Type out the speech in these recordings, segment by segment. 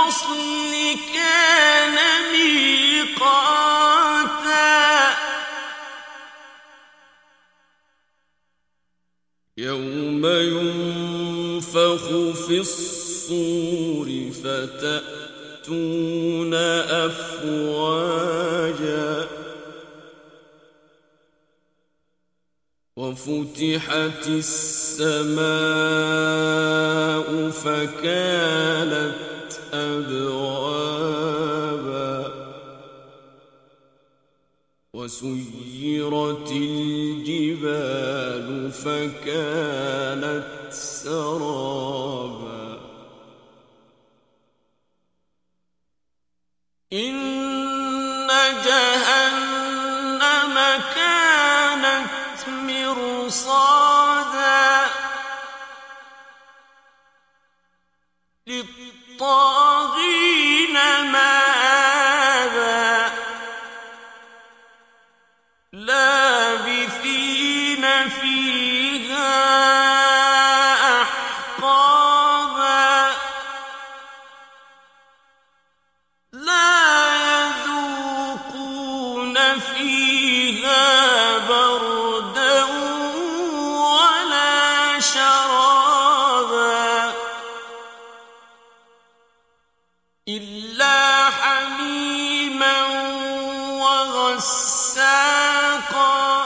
الفصل كان ميقاتا. يوم ينفخ في الصور فتأتون أفواجا. وفتحت السماء فكانت وسيرت الجبال فكانت سرابا. إن جهنم كانت مرصادا. وغساقا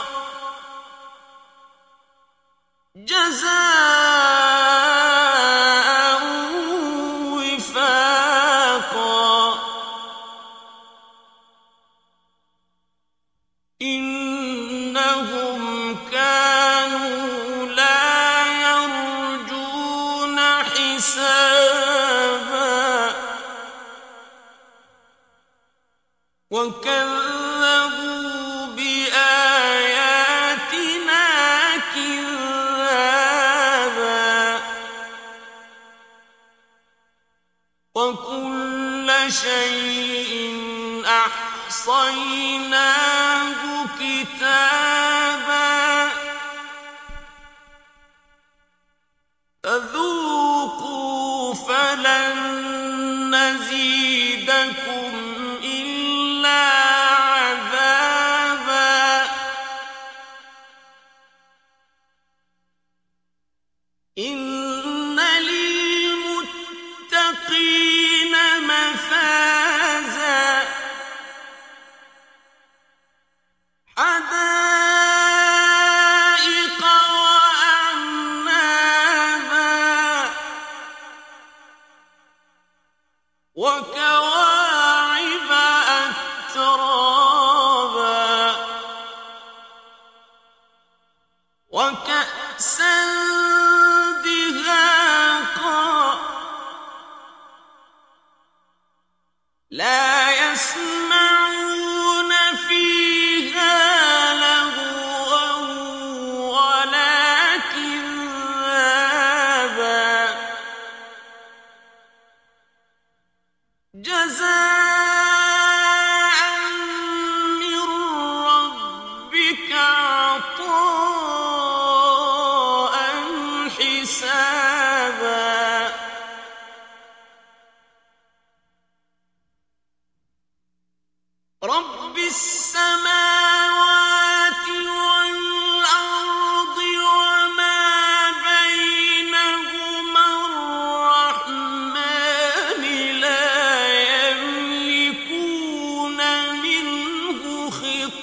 شيء أحصيناه كتابا. فذوقوا فلن وكواعب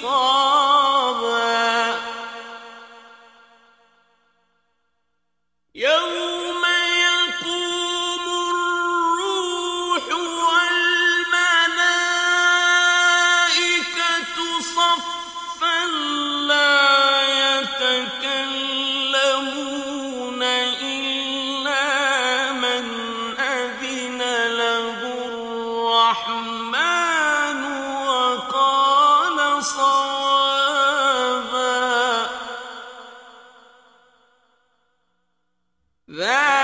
خطابا يوم يقوم الروح والملائكة صفا لا يتكلمون إلا من أذن له الرحمن. ذلك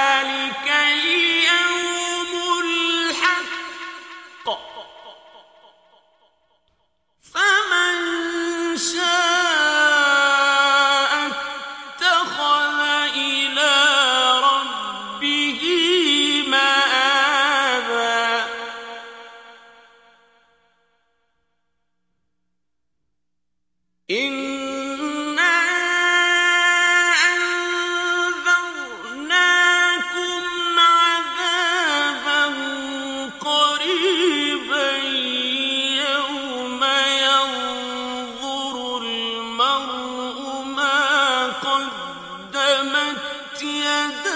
المرء ما قدمت يده